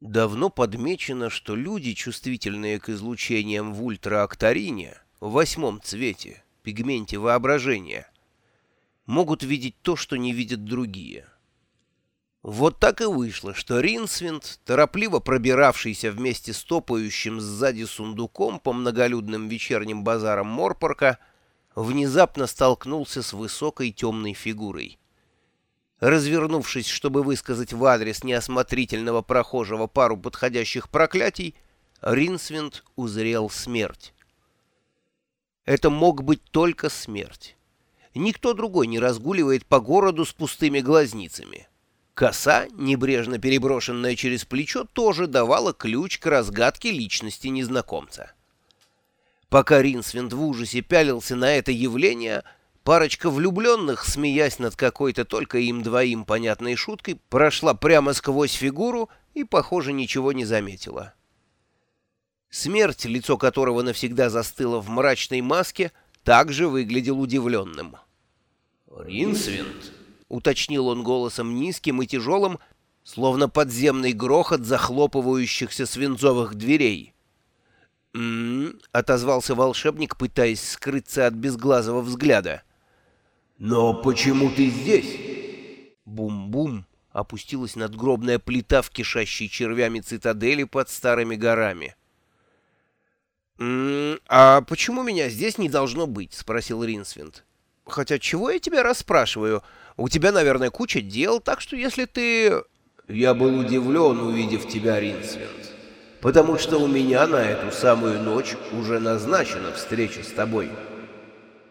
Давно подмечено, что люди, чувствительные к излучениям в ультраактарине, в восьмом цвете, пигменте воображения, могут видеть то, что не видят другие. Вот так и вышло, что Ринсвинд, торопливо пробиравшийся вместе с топающим сзади сундуком по многолюдным вечерним базарам Морпорка, внезапно столкнулся с высокой темной фигурой. Развернувшись, чтобы высказать в адрес неосмотрительного прохожего пару подходящих проклятий, Ринсвинд узрел смерть. Это мог быть только смерть. Никто другой не разгуливает по городу с пустыми глазницами. Коса, небрежно переброшенная через плечо, тоже давала ключ к разгадке личности незнакомца. Пока Ринсвинд в ужасе пялился на это явление — Парочка влюбленных, смеясь над какой-то только им двоим понятной шуткой, прошла прямо сквозь фигуру и, похоже, ничего не заметила. Смерть, лицо которого навсегда застыло в мрачной маске, также выглядел удивленным. «Ринсвинд?» — уточнил он голосом низким и тяжелым, словно подземный грохот захлопывающихся свинцовых дверей. «М-м-м», отозвался волшебник, пытаясь скрыться от безглазого взгляда. «Но почему ты здесь?» Бум-бум опустилась надгробная плита в кишащей червями цитадели под старыми горами. «М -м, «А почему меня здесь не должно быть?» — спросил Ринсвинд. «Хотя чего я тебя расспрашиваю? У тебя, наверное, куча дел, так что если ты...» «Я был удивлен, увидев тебя, Ринсвинд, потому что у меня на эту самую ночь уже назначена встреча с тобой».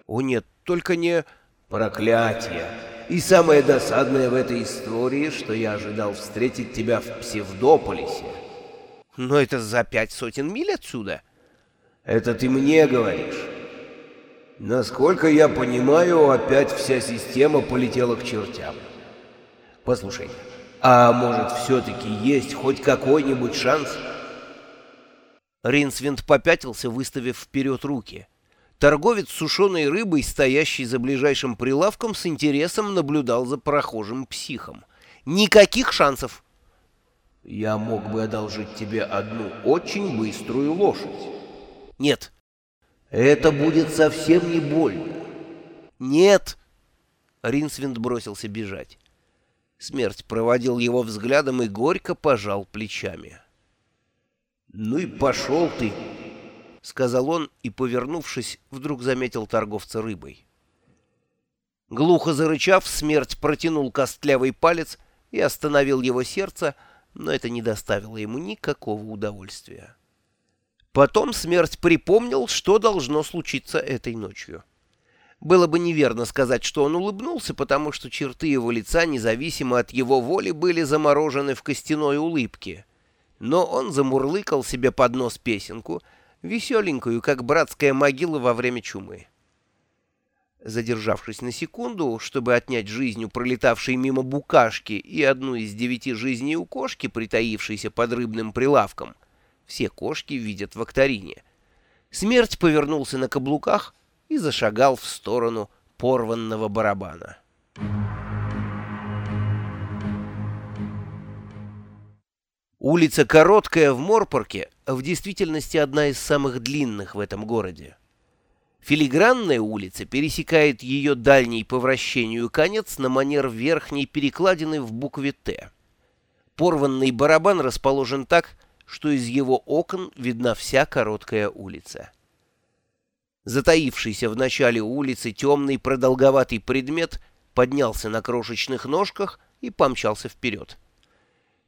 «О нет, только не...» Проклятие! И самое досадное в этой истории, что я ожидал встретить тебя в Псевдополисе. Но это за пять сотен миль отсюда. Это ты мне говоришь. Насколько я понимаю, опять вся система полетела к чертям. Послушай, а может все-таки есть хоть какой-нибудь шанс? Ринсвинд попятился, выставив вперед руки. Торговец сушеной рыбой, стоящий за ближайшим прилавком, с интересом наблюдал за прохожим психом. Никаких шансов. Я мог бы одолжить тебе одну очень быструю лошадь. Нет. Это будет совсем не больно. Нет. Ринсвинд бросился бежать. Смерть проводил его взглядом и горько пожал плечами. «Ну и пошел ты!» — сказал он и, повернувшись, вдруг заметил торговца рыбой. Глухо зарычав, смерть протянул костлявый палец и остановил его сердце, но это не доставило ему никакого удовольствия. Потом смерть припомнил, что должно случиться этой ночью. Было бы неверно сказать, что он улыбнулся, потому что черты его лица, независимо от его воли, были заморожены в костяной улыбке. Но он замурлыкал себе под нос песенку — веселенькую, как братская могила во время чумы. Задержавшись на секунду, чтобы отнять жизнь у пролетавшей мимо букашки и одну из девяти жизней у кошки, притаившейся под рыбным прилавком, все кошки видят в акторине, смерть повернулся на каблуках и зашагал в сторону порванного барабана. Улица Короткая в Морпорке в действительности одна из самых длинных в этом городе. Филигранная улица пересекает ее дальний по вращению конец на манер верхней перекладины в букве «Т». Порванный барабан расположен так, что из его окон видна вся короткая улица. Затаившийся в начале улицы темный продолговатый предмет поднялся на крошечных ножках и помчался вперед.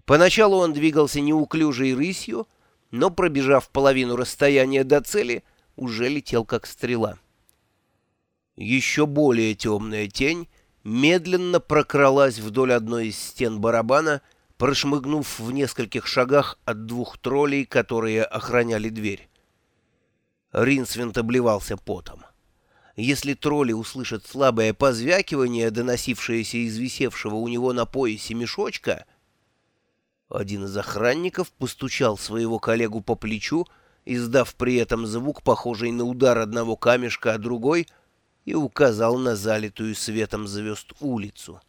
Поначалу он двигался неуклюжей рысью, но, пробежав половину расстояния до цели, уже летел как стрела. Еще более темная тень медленно прокралась вдоль одной из стен барабана, прошмыгнув в нескольких шагах от двух троллей, которые охраняли дверь. Ринсвинт обливался потом. Если тролли услышат слабое позвякивание, доносившееся из висевшего у него на поясе мешочка — один из охранников постучал своего коллегу по плечу, издав при этом звук, похожий на удар одного камешка, а другой, и указал на залитую светом звезд улицу.